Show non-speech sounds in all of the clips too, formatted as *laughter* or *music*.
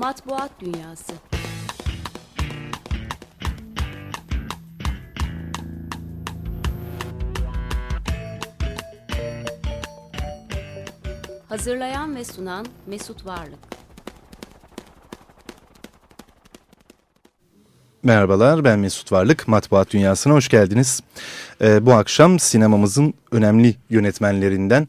Matbuat Dünyası Hazırlayan ve sunan Mesut Varlık Merhabalar ben Mesut Varlık. Matbuat Dünyası'na hoş geldiniz. Ee, bu akşam sinemamızın önemli yönetmenlerinden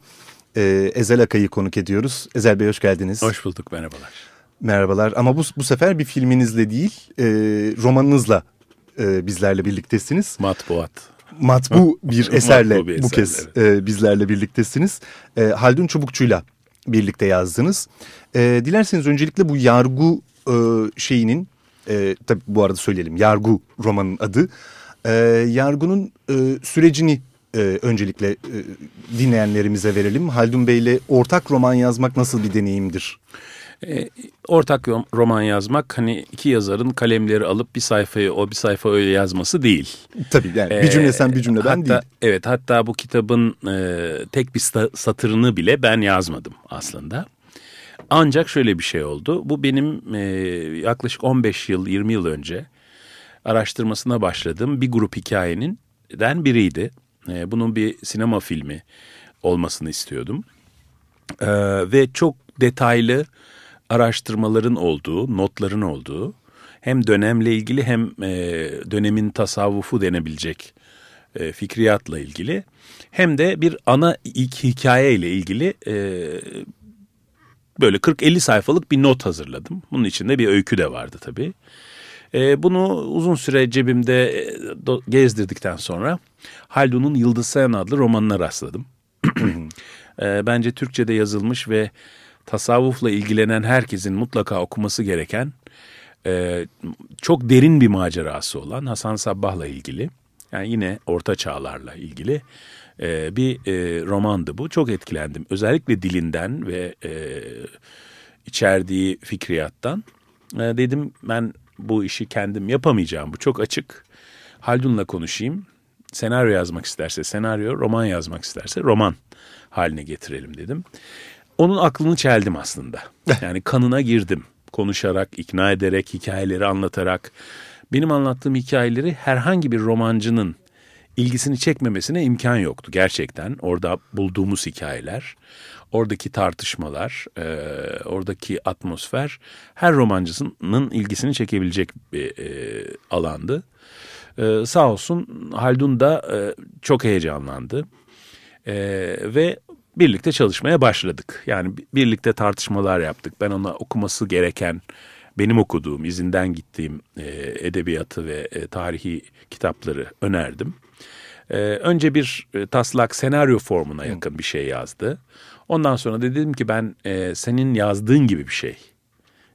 e, Ezel Akay'ı konuk ediyoruz. Ezel Bey hoş geldiniz. Hoş bulduk merhabalar. Merhabalar ama bu, bu sefer bir filminizle değil e, romanınızla e, bizlerle birliktesiniz. Matbuat. Matbu *laughs* bir eserle Matbu bir bu eserle, kez e, bizlerle birliktesiniz. E, Haldun Çubukçu'yla birlikte yazdınız. E, dilerseniz öncelikle bu yargı e, şeyinin, e, tabii bu arada söyleyelim yargı romanın adı. E, yargının e, sürecini e, öncelikle e, dinleyenlerimize verelim. Haldun Bey'le ortak roman yazmak nasıl bir deneyimdir? E, ortak rom- roman yazmak hani iki yazarın kalemleri alıp bir sayfayı o bir sayfa öyle yazması değil. Tabii yani bir cümle sen bir cümle ben hatta, değil. Evet hatta bu kitabın e, tek bir satırını bile ben yazmadım aslında. Ancak şöyle bir şey oldu. Bu benim e, yaklaşık 15 yıl 20 yıl önce araştırmasına başladığım bir grup hikayenin den biriydi. E, bunun bir sinema filmi olmasını istiyordum. E, ve çok detaylı araştırmaların olduğu, notların olduğu hem dönemle ilgili hem e, dönemin tasavvufu denebilecek e, fikriyatla ilgili hem de bir ana ilk hikaye ile ilgili e, böyle 40-50 sayfalık bir not hazırladım. Bunun içinde bir öykü de vardı tabii. E, bunu uzun süre cebimde e, gezdirdikten sonra Haldun'un Yıldız Sayan adlı romanına rastladım. *clears throat* e, bence Türkçe'de yazılmış ve tasavvufla ilgilenen herkesin mutlaka okuması gereken e, çok derin bir macerası olan Hasan Sabbah'la ilgili yani yine orta çağlarla ilgili e, bir e, romandı bu. Çok etkilendim. Özellikle dilinden ve e, içerdiği fikriyattan. E, dedim ben bu işi kendim yapamayacağım. Bu çok açık. Haldun'la konuşayım. Senaryo yazmak isterse senaryo, roman yazmak isterse roman haline getirelim dedim. Onun aklını çeldim aslında. Yani kanına girdim. Konuşarak, ikna ederek, hikayeleri anlatarak. Benim anlattığım hikayeleri herhangi bir romancının ilgisini çekmemesine imkan yoktu gerçekten. Orada bulduğumuz hikayeler, oradaki tartışmalar, e, oradaki atmosfer her romancısının ilgisini çekebilecek bir e, alandı. E, sağ olsun Haldun da e, çok heyecanlandı e, ve birlikte çalışmaya başladık. Yani birlikte tartışmalar yaptık. Ben ona okuması gereken benim okuduğum, izinden gittiğim e, edebiyatı ve e, tarihi kitapları önerdim. E, önce bir e, taslak senaryo formuna yakın bir şey yazdı. Ondan sonra da dedim ki ben e, senin yazdığın gibi bir şey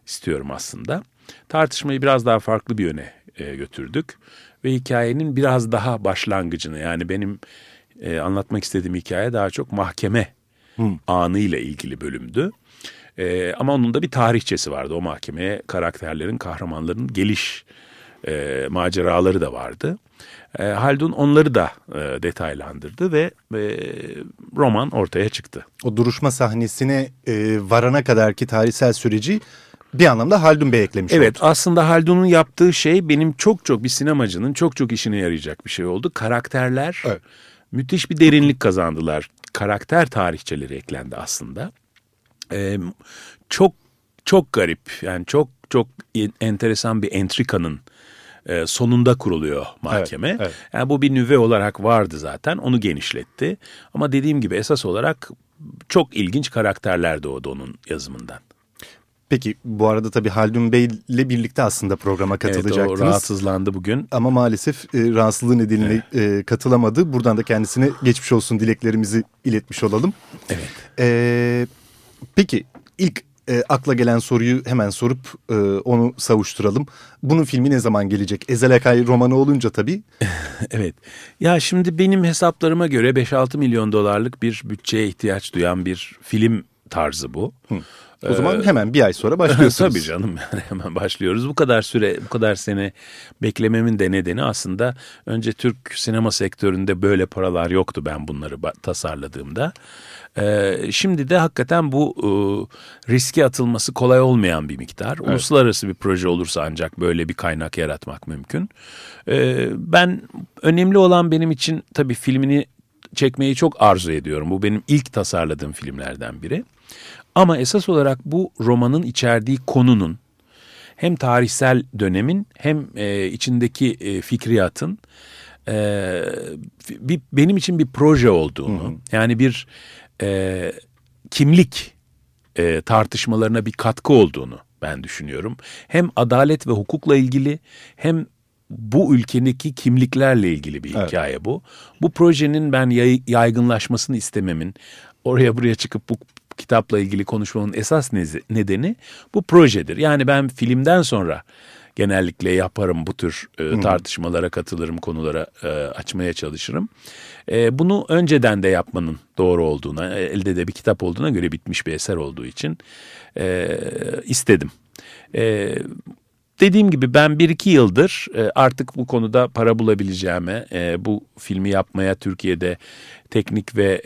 istiyorum aslında. Tartışmayı biraz daha farklı bir yöne e, götürdük ve hikayenin biraz daha başlangıcını yani benim e, anlatmak istediğim hikaye daha çok mahkeme hmm. anıyla ilgili bölümdü. E, ama onun da bir tarihçesi vardı o mahkemeye karakterlerin, kahramanların geliş e, maceraları da vardı. E, Haldun onları da e, detaylandırdı ve e, roman ortaya çıktı. O duruşma sahnesine e, varana kadarki tarihsel süreci bir anlamda Haldun Bey eklemiş Evet oldu. aslında Haldun'un yaptığı şey benim çok çok bir sinemacının çok çok işine yarayacak bir şey oldu. Karakterler Evet. Müthiş bir derinlik kazandılar. Karakter tarihçeleri eklendi aslında. Ee, çok çok garip yani çok çok enteresan bir entrikanın e, sonunda kuruluyor mahkeme. Evet, evet. Yani bu bir nüve olarak vardı zaten onu genişletti. Ama dediğim gibi esas olarak çok ilginç karakterler doğdu onun yazımından. Peki bu arada tabii Haldun Bey ile birlikte aslında programa katılacaktınız. Evet o rahatsızlandı bugün. Ama maalesef e, rahatsızlığı nedeniyle e, katılamadı. Buradan da kendisine geçmiş olsun dileklerimizi iletmiş olalım. Evet. E, peki ilk e, akla gelen soruyu hemen sorup e, onu savuşturalım. Bunun filmi ne zaman gelecek? Ezel Akay romanı olunca tabii. *laughs* evet. Ya şimdi benim hesaplarıma göre 5-6 milyon dolarlık bir bütçeye ihtiyaç duyan bir film tarzı bu. O zaman hemen bir ay sonra *laughs* başlıyorsunuz. Tabii canım yani hemen başlıyoruz. Bu kadar süre, bu kadar sene beklememin de nedeni aslında önce Türk sinema sektöründe böyle paralar yoktu ben bunları tasarladığımda. Ee, şimdi de hakikaten bu e, riske atılması kolay olmayan bir miktar. Uluslararası bir proje olursa ancak böyle bir kaynak yaratmak mümkün. Ee, ben önemli olan benim için tabii filmini çekmeyi çok arzu ediyorum. Bu benim ilk tasarladığım filmlerden biri. Ama esas olarak bu romanın içerdiği konunun hem tarihsel dönemin hem e, içindeki e, fikriyatın e, bir, benim için bir proje olduğunu yani bir e, kimlik e, tartışmalarına bir katkı olduğunu ben düşünüyorum. Hem adalet ve hukukla ilgili hem bu ülkedeki kimliklerle ilgili bir Evet. hikaye bu. Bu projenin ben yay- yaygınlaşmasını istememin, oraya buraya çıkıp bu kitapla ilgili konuşmamın esas nedeni bu projedir. Yani ben filmden sonra genellikle yaparım bu tür e, tartışmalara katılırım, konulara e, açmaya çalışırım. E, bunu önceden de yapmanın doğru olduğuna, e, elde de bir kitap olduğuna göre bitmiş bir eser olduğu için e, istedim. E, Dediğim gibi ben bir iki yıldır e, artık bu konuda para bulabileceğime, e, bu filmi yapmaya Türkiye'de teknik ve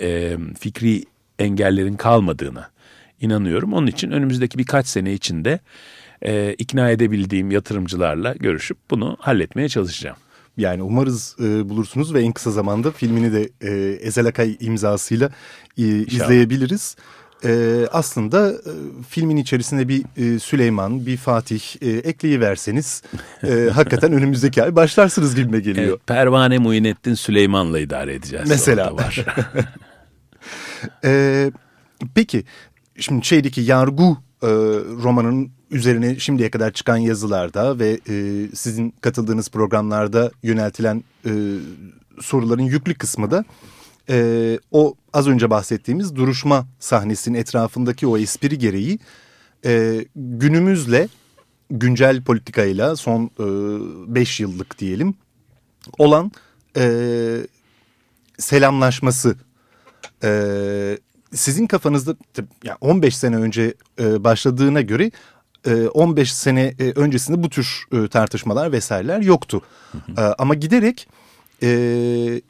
fikri engellerin kalmadığına inanıyorum. Onun için önümüzdeki birkaç sene içinde e, ikna edebildiğim yatırımcılarla görüşüp bunu halletmeye çalışacağım. Yani umarız e, bulursunuz ve en kısa zamanda filmini de e, Ezel Akay imzasıyla e, izleyebiliriz. E, aslında e, filmin içerisinde bir e, Süleyman, bir Fatih e, ekleyiverseniz e, *laughs* hakikaten önümüzdeki ay başlarsınız gibime geliyor. Evet, Pervane Muinettin Süleyman'la idare edeceğiz. Mesela. Var. *laughs* Ee, peki şimdi şeydeki yargı e, romanın üzerine şimdiye kadar çıkan yazılarda ve e, sizin katıldığınız programlarda yöneltilen e, soruların yüklü kısmı da e, o az önce bahsettiğimiz duruşma sahnesinin etrafındaki o espri gereği e, günümüzle güncel politikayla son 5 yıllık diyelim olan e, selamlaşması ee, sizin kafanızda yani 15 sene önce e, başladığına göre e, 15 sene e, öncesinde bu tür e, tartışmalar vesaireler yoktu. E, ama giderek e,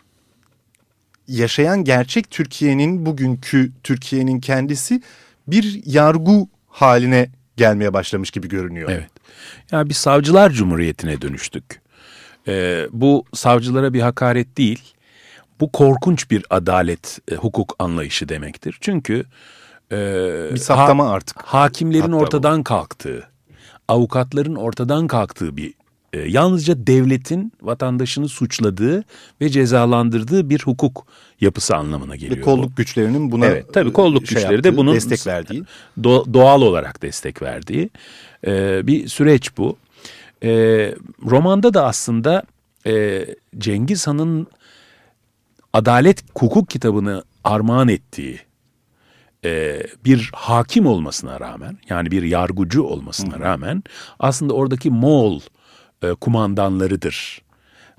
yaşayan gerçek Türkiye'nin bugünkü Türkiye'nin kendisi bir yargı haline gelmeye başlamış gibi görünüyor. Evet. Ya bir savcılar cumhuriyetine dönüştük. Ee, bu savcılara bir hakaret değil. Bu korkunç bir adalet, e, hukuk anlayışı demektir. Çünkü e, Bir saptama artık. Hakimlerin Hatta bu. ortadan kalktığı, avukatların ortadan kalktığı bir e, yalnızca devletin vatandaşını suçladığı ve cezalandırdığı bir hukuk yapısı anlamına geliyor. Ve bu. kolluk güçlerinin buna Evet tabii kolluk şey güçleri yaptığı, de bunun destek verdiği. do- doğal olarak destek verdiği e, bir süreç bu. E, romanda da aslında e, Cengiz Han'ın adalet hukuk kitabını armağan ettiği e, bir hakim olmasına rağmen yani bir yargıcı olmasına rağmen aslında oradaki Moğol e, kumandanlarıdır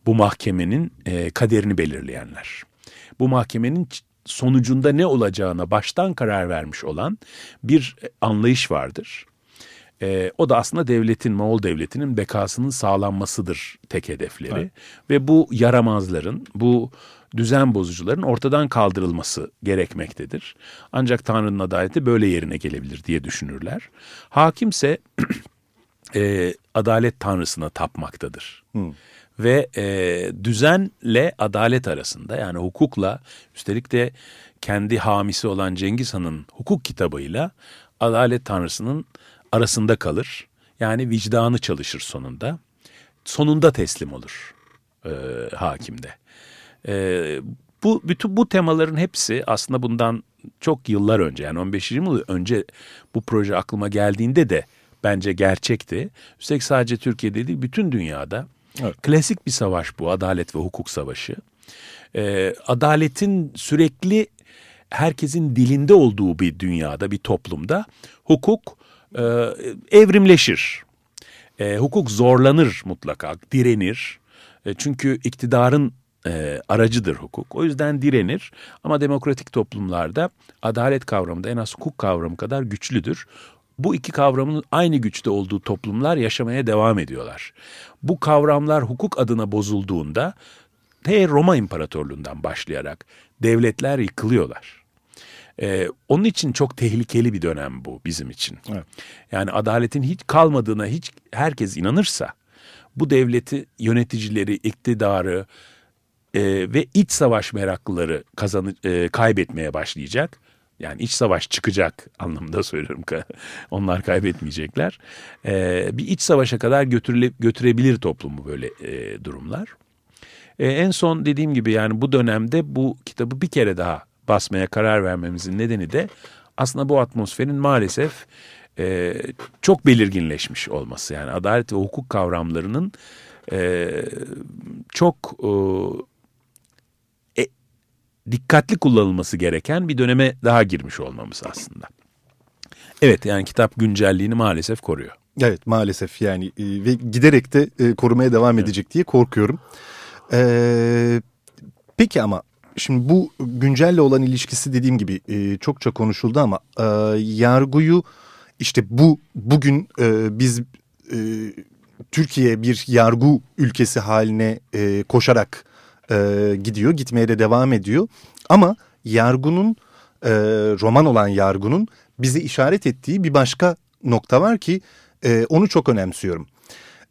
bu mahkemenin e, kaderini belirleyenler. Bu mahkemenin sonucunda ne olacağına baştan karar vermiş olan bir e, anlayış vardır. E, o da aslında devletin, Moğol devletinin bekasının sağlanmasıdır tek hedefleri. Ve bu yaramazların, bu düzen bozucuların ortadan kaldırılması gerekmektedir. Ancak Tanrı'nın adaleti böyle yerine gelebilir diye düşünürler. Hakimse *clears throat* e, adalet tanrısına tapmaktadır. Ve e, düzenle adalet arasında yani hukukla üstelik de kendi hamisi olan Cengiz Han'ın hukuk kitabıyla adalet tanrısının arasında kalır. Yani vicdanı çalışır sonunda. Sonunda teslim olur e, hakimde. E, bu bütün bu temaların hepsi aslında bundan çok yıllar önce yani 15-20 yıl önce bu proje aklıma geldiğinde de bence gerçekti. Üstelik sadece Türkiye'de değil bütün dünyada Evet. klasik bir savaş bu adalet ve hukuk savaşı. Ee, adaletin sürekli herkesin dilinde olduğu bir dünyada bir toplumda hukuk e, evrimleşir. E, hukuk zorlanır mutlaka, direnir. E, çünkü iktidarın e, aracıdır hukuk. O yüzden direnir ama demokratik toplumlarda adalet kavramı da en az hukuk kavramı kadar güçlüdür. Bu iki kavramın aynı güçte olduğu toplumlar yaşamaya devam ediyorlar. Bu kavramlar hukuk adına bozulduğunda T Roma İmparatorluğundan başlayarak devletler yıkılıyorlar. Ee, onun için çok tehlikeli bir dönem bu bizim için. Evet. Yani adaletin hiç kalmadığına hiç herkes inanırsa bu devleti yöneticileri, iktidarı e, ve iç savaş meraklıları kazanı, e, kaybetmeye başlayacak. Yani iç savaş çıkacak anlamında *laughs* söylüyorum. Onlar kaybetmeyecekler. E, bir iç savaşa kadar götürüle, götürebilir toplumu böyle e, durumlar. E, en son dediğim gibi yani bu dönemde bu kitabı bir kere daha basmaya karar vermemizin nedeni de aslında bu atmosferin maalesef e, çok belirginleşmiş olması. Yani adalet ve hukuk kavramlarının e, çok e, e, dikkatli kullanılması gereken bir döneme daha girmiş olmamız aslında. Evet yani kitap güncelliğini maalesef koruyor. Evet maalesef yani e, ve giderek de e, korumaya devam edecek diye korkuyorum. Ee, peki ama şimdi bu güncelle olan ilişkisi dediğim gibi e, çokça konuşuldu ama e, yargıyı işte bu bugün e, biz e, Türkiye bir yargı ülkesi haline e, koşarak e, gidiyor, gitmeye de devam ediyor. Ama yargının e, roman olan yargının bize işaret ettiği bir başka nokta var ki e, onu çok önemsiyorum.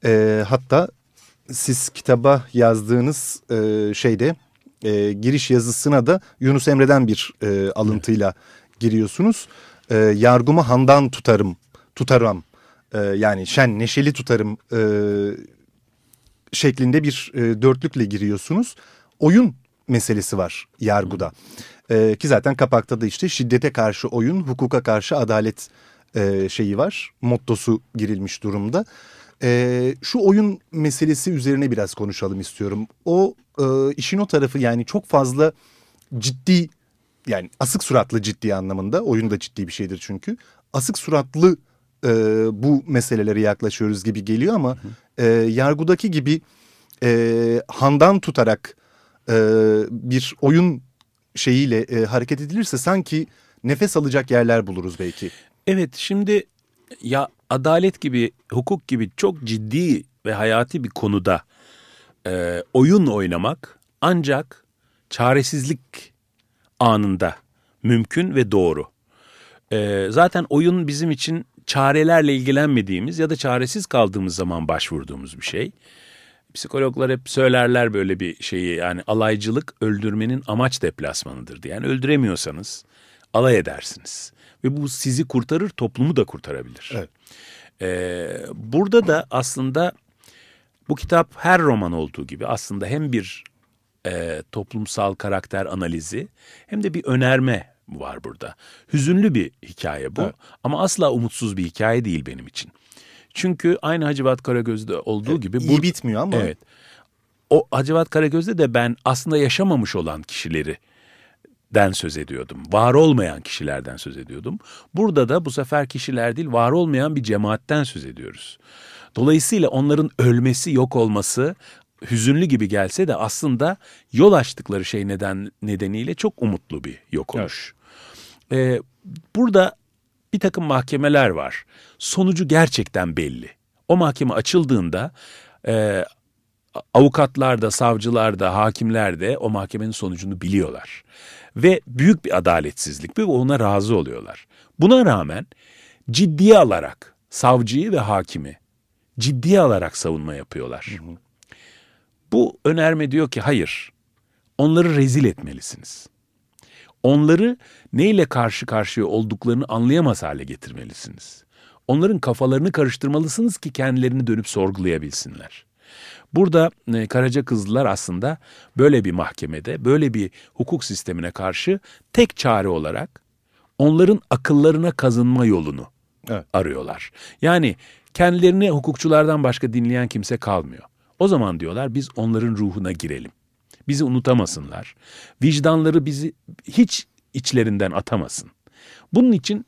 E, hatta siz kitaba yazdığınız e, şeyde e, giriş yazısına da Yunus Emre'den bir e, alıntıyla giriyorsunuz. E, yargımı handan tutarım, tutarım e, yani şen neşeli tutarım e, şeklinde bir e, dörtlükle giriyorsunuz. Oyun meselesi var yargıda. E, ki zaten kapakta da işte şiddete karşı oyun, hukuka karşı adalet e, şeyi var. Mottosu girilmiş durumda. E, şu oyun meselesi üzerine biraz konuşalım istiyorum. O e, işin o tarafı yani çok fazla ciddi yani asık suratlı ciddi anlamında oyun da ciddi bir şeydir çünkü. Asık suratlı e, bu meselelere yaklaşıyoruz gibi geliyor ama e, yargıdaki gibi e, handan tutarak e, bir oyun şeyiyle e, hareket edilirse sanki nefes alacak yerler buluruz belki. Evet şimdi ya adalet gibi, hukuk gibi çok ciddi ve hayati bir konuda e, oyun oynamak ancak çaresizlik anında mümkün ve doğru. E, zaten oyun bizim için çarelerle ilgilenmediğimiz ya da çaresiz kaldığımız zaman başvurduğumuz bir şey. Psikologlar hep söylerler böyle bir şeyi yani alaycılık öldürmenin amaç deplasmanıdır diye. Yani öldüremiyorsanız alay edersiniz. Ve bu sizi kurtarır toplumu da kurtarabilir. Evet. Ee, burada da aslında bu kitap her roman olduğu gibi aslında hem bir e, toplumsal karakter analizi hem de bir önerme var burada. Hüzünlü bir hikaye bu evet. ama asla umutsuz bir hikaye değil benim için. Çünkü aynı Hacivat Karagöz'de olduğu evet, gibi... iyi bu, bitmiyor ama... Evet. O Hacivat Karagöz'de de ben aslında yaşamamış olan kişileri den söz ediyordum. Var olmayan kişilerden söz ediyordum. Burada da bu sefer kişiler değil, var olmayan bir cemaatten söz ediyoruz. Dolayısıyla onların ölmesi, yok olması hüzünlü gibi gelse de aslında yol açtıkları şey neden nedeniyle çok umutlu bir yok oluş. Evet. Ee, burada bir takım mahkemeler var. Sonucu gerçekten belli. O mahkeme açıldığında e, avukatlar da, savcılar da, hakimler de o mahkemenin sonucunu biliyorlar. Ve büyük bir adaletsizlik ve ona razı oluyorlar. Buna rağmen ciddiye alarak savcıyı ve hakimi ciddiye alarak savunma yapıyorlar. Hı hı. Bu önerme diyor ki hayır, onları rezil etmelisiniz. Onları neyle karşı karşıya olduklarını anlayamaz hale getirmelisiniz. Onların kafalarını karıştırmalısınız ki kendilerini dönüp sorgulayabilsinler. Burada e, Karaca Kızlılar aslında böyle bir mahkemede, böyle bir hukuk sistemine karşı tek çare olarak onların akıllarına kazınma yolunu evet. arıyorlar. Yani kendilerini hukukçulardan başka dinleyen kimse kalmıyor. O zaman diyorlar biz onların ruhuna girelim. Bizi unutamasınlar. Vicdanları bizi hiç içlerinden atamasın. Bunun için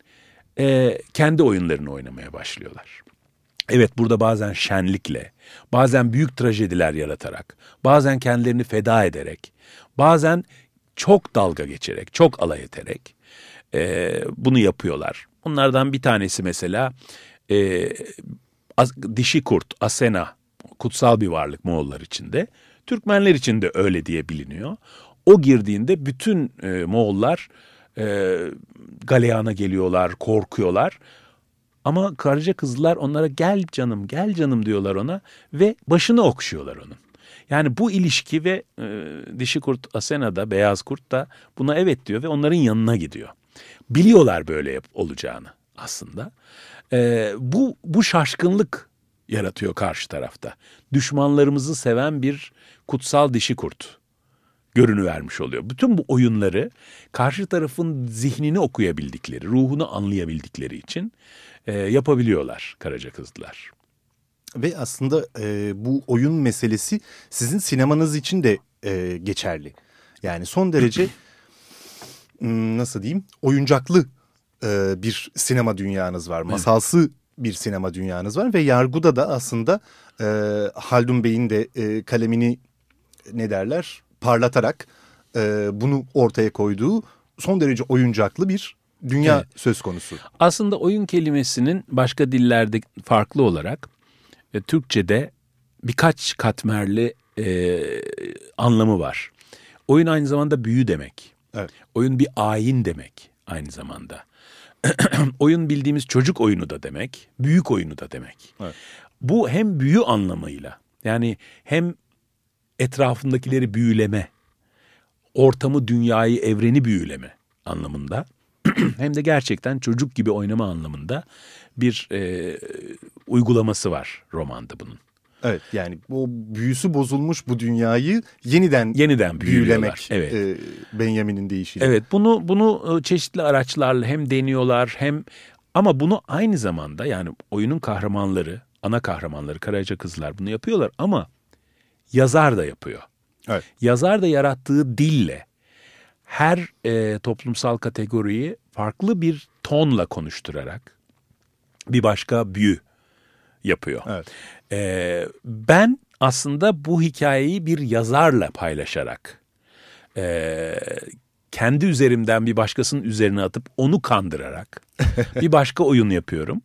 e, kendi oyunlarını oynamaya başlıyorlar. Evet burada bazen şenlikle, bazen büyük trajediler yaratarak, bazen kendilerini feda ederek, bazen çok dalga geçerek, çok alay ederek e, bunu yapıyorlar. Bunlardan bir tanesi mesela e, dişi kurt, Asena, kutsal bir varlık Moğollar içinde. Türkmenler için de öyle diye biliniyor. O girdiğinde bütün e, Moğollar e, galeyana geliyorlar, korkuyorlar. Ama Karaca kızlar onlara gel canım, gel canım diyorlar ona ve başını okşuyorlar onun. Yani bu ilişki ve e, dişi kurt Asena da, beyaz kurt da buna evet diyor ve onların yanına gidiyor. Biliyorlar böyle yap, olacağını aslında. E, bu, bu şaşkınlık yaratıyor karşı tarafta. Düşmanlarımızı seven bir kutsal dişi kurt görünü vermiş oluyor. Bütün bu oyunları karşı tarafın zihnini okuyabildikleri, ruhunu anlayabildikleri için e, yapabiliyorlar Karaca Kızlılar. Ve aslında e, bu oyun meselesi sizin sinemanız için de e, geçerli. Yani son derece *clears throat* hmm, nasıl diyeyim oyuncaklı e, bir sinema dünyanız var. Masalsı bir sinema dünyanız var ve Yargu'da da aslında e, Haldun Bey'in de e, kalemini ne derler parlatarak e, bunu ortaya koyduğu son derece oyuncaklı bir dünya evet. söz konusu. Aslında oyun kelimesinin başka dillerde farklı olarak e, Türkçe'de birkaç katmerli e, anlamı var. Oyun aynı zamanda büyü demek. Evet. Oyun bir ayin demek aynı zamanda. *clears throat* oyun bildiğimiz çocuk oyunu da demek, büyük oyunu da demek. Evet. Bu hem büyü anlamıyla yani hem etrafındakileri büyüleme, ortamı, dünyayı, evreni büyüleme anlamında *clears throat* hem de gerçekten çocuk gibi oynama anlamında bir e, uygulaması var romanda bunun. Evet yani o büyüsü bozulmuş bu dünyayı yeniden yeniden büyülemek. Evet. E, Benjamin'in deyişiyle. Evet bunu bunu e, çeşitli araçlarla hem deniyorlar hem ama bunu aynı zamanda yani oyunun kahramanları, ana kahramanları Karaca Kızlar bunu yapıyorlar ama yazar da yapıyor. Evet. Yazar da yarattığı dille her e, toplumsal kategoriyi farklı bir tonla konuşturarak bir başka büyü yapıyor. Evet. E, ben aslında bu hikayeyi bir yazarla paylaşarak e, kendi üzerimden bir başkasının üzerine atıp onu kandırarak *laughs* bir başka oyun yapıyorum.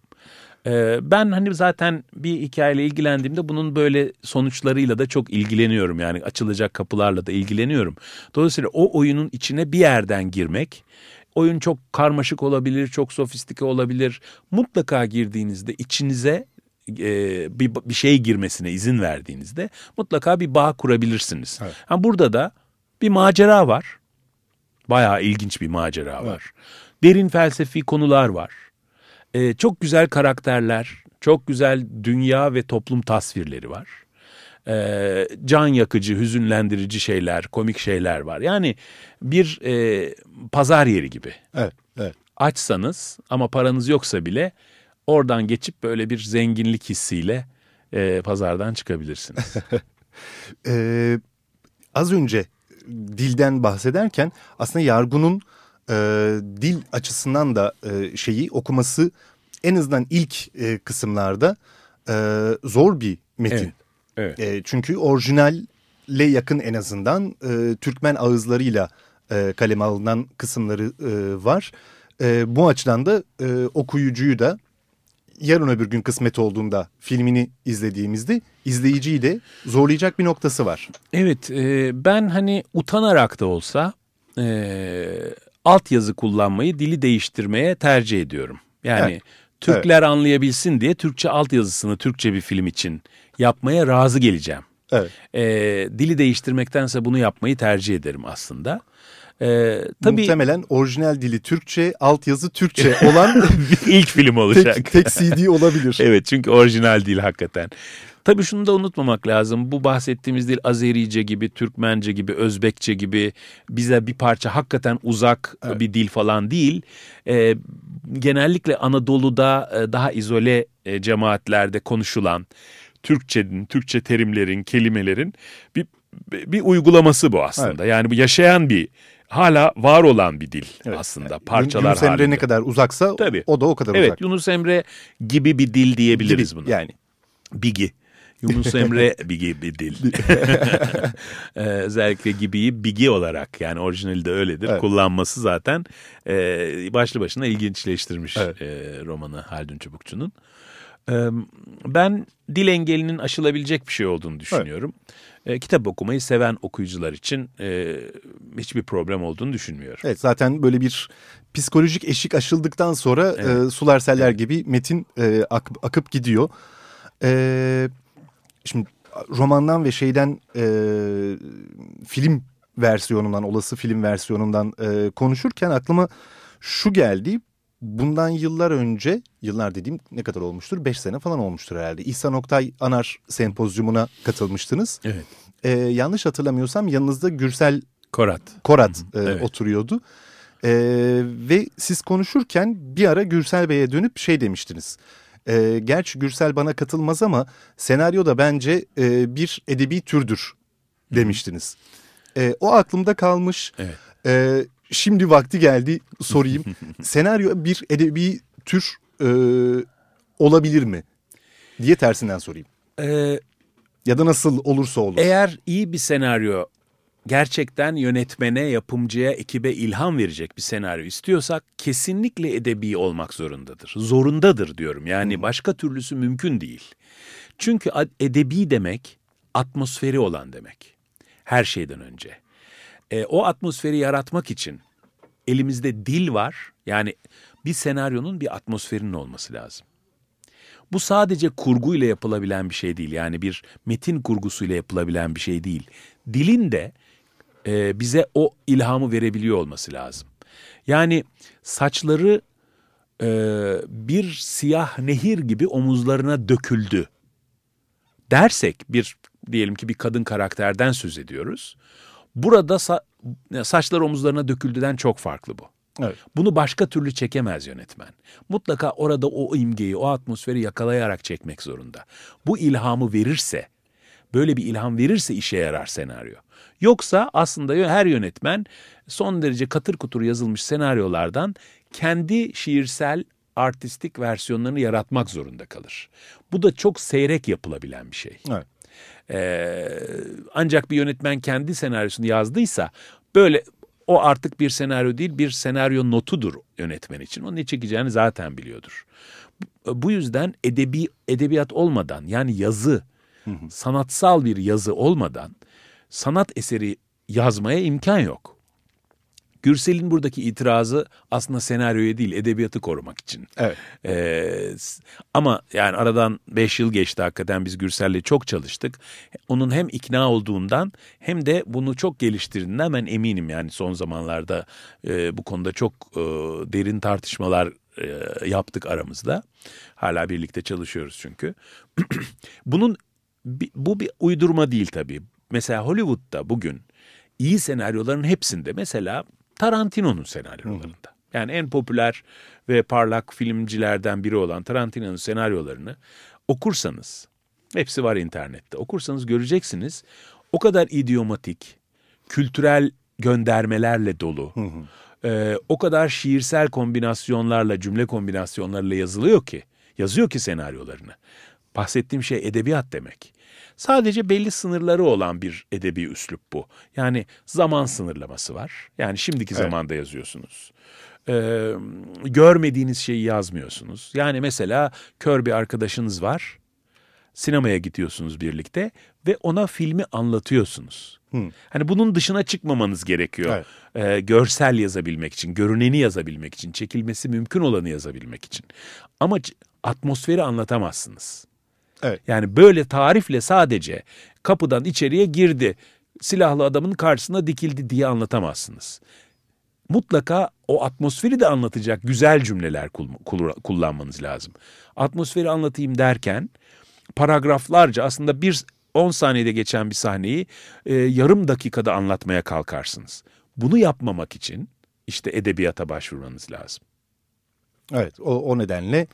Ee, ben hani zaten bir hikayeyle ilgilendiğimde bunun böyle sonuçlarıyla da çok ilgileniyorum. Yani açılacak kapılarla da ilgileniyorum. Dolayısıyla o oyunun içine bir yerden girmek, oyun çok karmaşık olabilir, çok sofistike olabilir. Mutlaka girdiğinizde içinize e, bir, bir şey girmesine izin verdiğinizde mutlaka bir bağ kurabilirsiniz. Evet. Ha, burada da bir macera var. Bayağı ilginç bir macera var. Evet. Derin felsefi konular var. Ee, çok güzel karakterler, çok güzel dünya ve toplum tasvirleri var. Ee, can yakıcı, hüzünlendirici şeyler, komik şeyler var. Yani bir e, pazar yeri gibi. Evet, evet. Açsanız ama paranız yoksa bile oradan geçip böyle bir zenginlik hissiyle e, pazardan çıkabilirsiniz. ee, *laughs* az önce dilden bahsederken aslında Yargun'un e, dil açısından da e, şeyi okuması en azından ilk e, kısımlarda e, zor bir metin. Evet, evet. E, çünkü orijinalle yakın en azından e, Türkmen ağızlarıyla e, kaleme alınan kısımları e, var. E, bu açıdan da e, okuyucuyu da yarın öbür gün kısmet olduğunda filmini izlediğimizde izleyiciyi de zorlayacak bir noktası var. Evet e, ben hani utanarak da olsa e, altyazı kullanmayı dili değiştirmeye tercih ediyorum. Yani evet. Türkler evet. anlayabilsin diye Türkçe altyazısını Türkçe bir film için yapmaya razı geleceğim. Evet. E, dili değiştirmektense bunu yapmayı tercih ederim aslında. Ee, tabii, Muhtemelen orijinal dili Türkçe, altyazı Türkçe *laughs* olan *laughs* ilk film olacak. Tek, tek CD olabilir. *laughs* evet çünkü orijinal değil hakikaten. Tabii şunu da unutmamak lazım. Bu bahsettiğimiz dil Azerice gibi, Türkmence gibi, Özbekçe gibi bize bir parça hakikaten uzak evet. bir dil falan değil. Ee, genellikle Anadolu'da e, daha izole e, cemaatlerde konuşulan Türkçenin, Türkçe terimlerin, kelimelerin bir bir uygulaması bu aslında. Evet. Yani bu yaşayan bir hala var olan bir dil Evet. aslında parçalar Yunus Emre halinde. ne kadar uzaksa Tabii. o da o kadar Evet uzak. Yunus Emre gibi bir dil diyebiliriz Gibi, buna. Yani. Bigi. Yunus Emre *laughs* Bigi bir dil. *laughs* Ee, özellikle Gibi'yi Bigi olarak yani orijinali de öyledir. Evet. Kullanması zaten e, başlı başına ilginçleştirmiş Evet. e, romanı Haldun Çubukçu'nun. Ben dil engelinin aşılabilecek bir şey olduğunu düşünüyorum. Ee, kitap okumayı seven okuyucular için hiçbir problem olduğunu düşünmüyorum. Evet zaten böyle bir psikolojik eşik aşıldıktan sonra e, sular seller gibi metin ak- akıp gidiyor. Şimdi romandan ve şeyden film versiyonundan olası film versiyonundan konuşurken aklıma şu geldi. Bundan yıllar önce, yıllar dediğim ne kadar olmuştur? Beş sene falan olmuştur herhalde. İhsan Oktay Anar sempozyumuna katılmıştınız. Evet. E, yanlış hatırlamıyorsam yanınızda Gürsel Korat. Korat e, evet. oturuyordu. E, ve siz konuşurken bir ara Gürsel Bey'e dönüp şey demiştiniz. E, gerçi Gürsel bana katılmaz ama senaryo da bence e, bir edebi türdür demiştiniz. E, o aklımda kalmış. Evet. E, şimdi vakti geldi sorayım. *laughs* senaryo bir edebi tür e, olabilir mi? Diye tersinden sorayım. Ee, Ya da nasıl olursa olur. Eğer iyi bir senaryo gerçekten yönetmene, yapımcıya, ekibe ilham verecek bir senaryo istiyorsak kesinlikle edebi olmak zorundadır. Zorundadır diyorum. Yani başka türlüsü mümkün değil. Çünkü edebi demek atmosferi olan demek. Her şeyden önce. E, o atmosferi yaratmak için elimizde dil var. Yani bir senaryonun bir atmosferinin olması lazım. Bu sadece kurguyla yapılabilen bir şey değil. Yani bir metin kurgusuyla yapılabilen bir şey değil. Dilin de e, bize o ilhamı verebiliyor olması lazım. Yani saçları e, bir siyah nehir gibi omuzlarına döküldü dersek bir diyelim ki bir kadın karakterden söz ediyoruz. Burada sa- saçlar omuzlarına döküldüden çok farklı bu. Evet. Bunu başka türlü çekemez yönetmen. Mutlaka orada o imgeyi, o atmosferi yakalayarak çekmek zorunda. Bu ilhamı verirse, böyle bir ilham verirse işe yarar senaryo. Yoksa aslında her yönetmen son derece katır kutur yazılmış senaryolardan kendi şiirsel artistik versiyonlarını yaratmak zorunda kalır. Bu da çok seyrek yapılabilen bir şey. Evet. Ee, ancak bir yönetmen kendi senaryosunu yazdıysa böyle o artık bir senaryo değil bir senaryo notudur yönetmen için. Onu ne çekeceğini zaten biliyordur. Bu- Bu yüzden edebi edebiyat olmadan yani yazı, sanatsal bir yazı olmadan sanat eseri yazmaya imkan yok. Gürsel'in buradaki itirazı aslında senaryoya değil edebiyatı korumak için. Evet. Ee, ama yani aradan 5 yıl geçti hakikaten biz Gürsel'le çok çalıştık. Onun hem ikna olduğundan hem de bunu çok geliştirdiğinden ben eminim. Yani son zamanlarda e, bu konuda çok e, derin tartışmalar e, yaptık aramızda. Hala birlikte çalışıyoruz çünkü. *clears throat* Bunun bu bir uydurma değil tabii. Mesela Hollywood'da bugün iyi senaryoların hepsinde mesela Tarantino'nun senaryolarında. Yani en popüler ve parlak filmcilerden biri olan Tarantino'nun senaryolarını okursanız, hepsi var internette, okursanız göreceksiniz o kadar idiomatik, kültürel göndermelerle dolu, e, o kadar şiirsel kombinasyonlarla, cümle kombinasyonlarıyla yazılıyor ki, yazıyor ki senaryolarını. Bahsettiğim şey edebiyat demek. Sadece belli sınırları olan bir edebi üslup bu. Yani zaman sınırlaması var. Yani şimdiki Evet. zamanda yazıyorsunuz. Ee, görmediğiniz şeyi yazmıyorsunuz. Yani mesela kör bir arkadaşınız var. Sinemaya gidiyorsunuz birlikte ve ona filmi anlatıyorsunuz. Hani bunun dışına çıkmamanız gerekiyor. Ee, görsel yazabilmek için, görüneni yazabilmek için, çekilmesi mümkün olanı yazabilmek için. Ama atmosferi anlatamazsınız. Evet. Yani böyle tarifle sadece kapıdan içeriye girdi, silahlı adamın karşısına dikildi diye anlatamazsınız. Mutlaka o atmosferi de anlatacak güzel cümleler kul- kul- kullanmanız lazım. Atmosferi anlatayım derken paragraflarca aslında bir 10 saniyede geçen bir sahneyi e, yarım dakikada anlatmaya kalkarsınız. Bunu yapmamak için işte edebiyata başvurmanız lazım. Evet o, o nedenle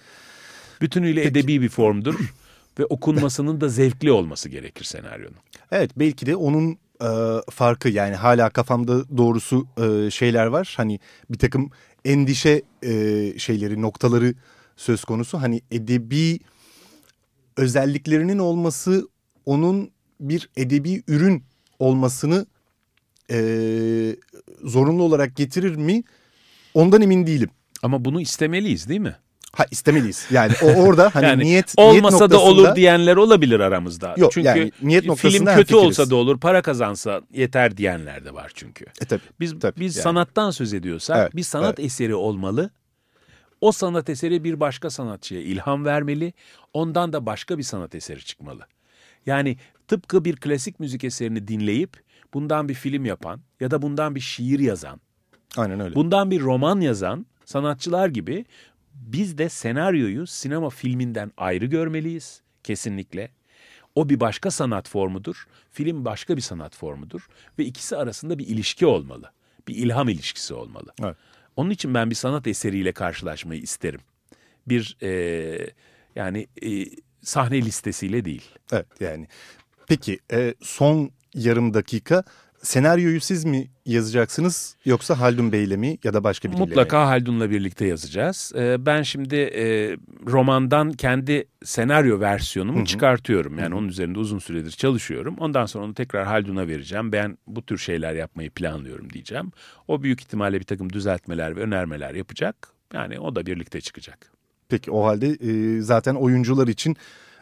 Bütünüyle edebi bir formdur ve okunmasının da zevkli olması gerekir senaryonun. evet belki de onun e, farkı yani hala kafamda doğrusu e, şeyler var. Hani bir takım endişe e, şeyleri noktaları söz konusu. Hani edebi özelliklerinin olması onun bir edebi ürün olmasını e, zorunlu olarak getirir mi? Ondan emin değilim. Ama bunu istemeliyiz değil mi? Ha istemeliyiz. Yani o orada hani yani niyet olmasa niyet da noktasında, olur diyenler olabilir aramızda. Yok, çünkü yani niyet film kötü olsa da olur, para kazansa yeter diyenler de var çünkü. E tabii. Biz tabii, biz yani. sanattan söz ediyorsak Evet, bir sanat eseri olmalı. O sanat eseri bir başka sanatçıya ilham vermeli. Ondan da başka bir sanat eseri çıkmalı. Yani tıpkı bir klasik müzik eserini dinleyip bundan bir film yapan ya da bundan bir şiir yazan, Aynen öyle. bundan bir roman yazan sanatçılar gibi biz de senaryoyu sinema filminden ayrı görmeliyiz kesinlikle. O bir başka sanat formudur, film başka bir sanat formudur ve ikisi arasında bir ilişki olmalı. Bir ilham ilişkisi olmalı. Evet. Onun için ben bir sanat eseriyle karşılaşmayı isterim. Bir e, yani e, sahne listesiyle değil. Evet yani. Peki e, son yarım dakika senaryoyu siz mi yazacaksınız yoksa Haldun Bey'le mi ya da başka biriyle mi? Mutlaka Haldun'la birlikte yazacağız. Ee, ben şimdi e, romandan kendi senaryo versiyonumu çıkartıyorum. Yani onun üzerinde uzun süredir çalışıyorum. Ondan sonra onu tekrar Haldun'a vereceğim. Ben bu tür şeyler yapmayı planlıyorum diyeceğim. O büyük ihtimalle bir takım düzeltmeler ve önermeler yapacak. Yani o da birlikte çıkacak. Peki o halde e, zaten oyuncular için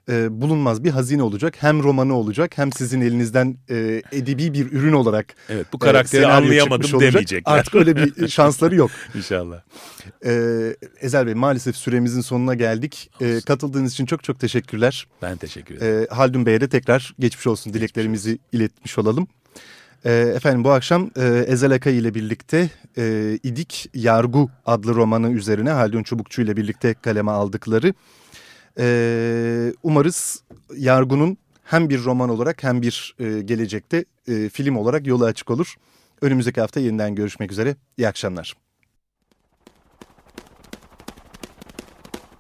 e, bulunmaz bir hazine olacak. Hem romanı olacak hem sizin elinizden e, edebi bir ürün olarak Evet bu e, karakteri senaryo anlayamadım demeyecekler. Artık öyle bir *laughs* şansları yok. İnşallah. E, Ezel Bey maalesef süremizin sonuna geldik. E, katıldığınız için çok çok teşekkürler. Ben teşekkür ederim. E, Haldun Bey'e de tekrar geçmiş olsun dileklerimizi iletmiş olalım. E, efendim bu akşam e, Ezel Akay ile birlikte e, İdik Yargu adlı romanı üzerine Haldun Çubukçu ile birlikte kaleme aldıkları. E, umarız Yargu'nun hem bir roman olarak hem bir e, gelecekte e, film olarak yolu açık olur. Önümüzdeki hafta yeniden görüşmek üzere. İyi akşamlar.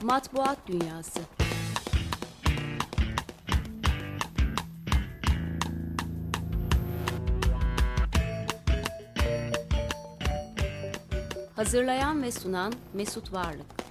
Matbuat Dünyası Hazırlayan ve sunan Mesut Varlık